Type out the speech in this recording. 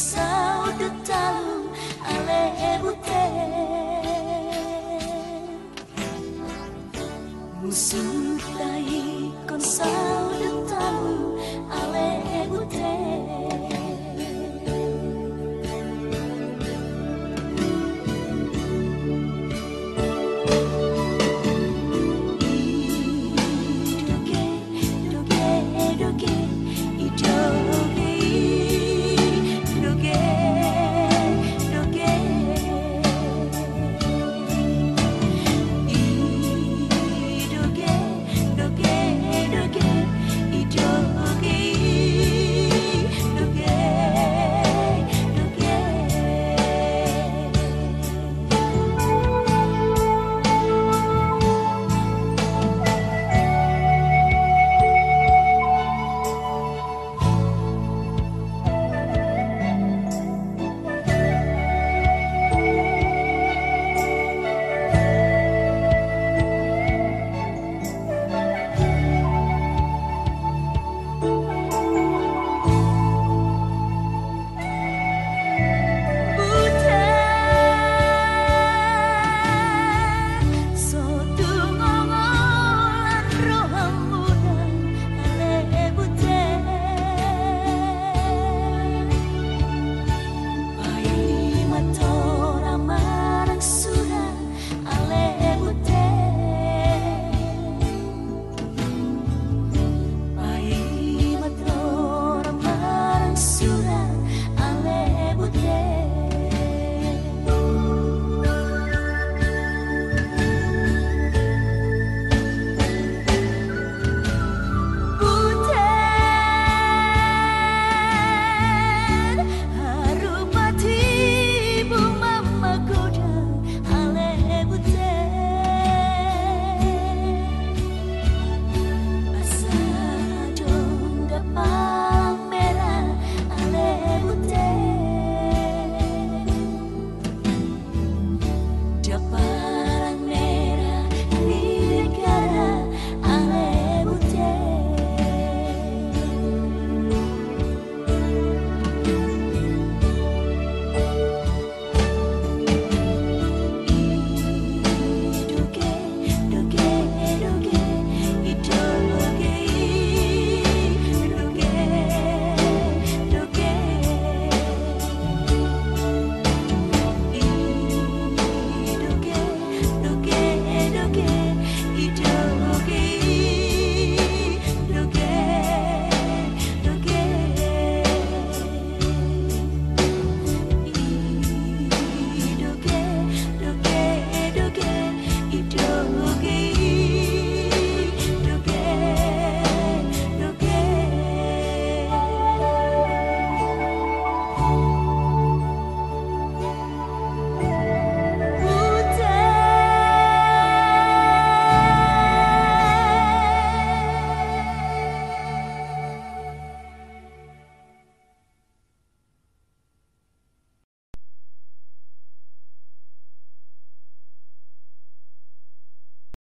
Musutai de talo ale bute Musuh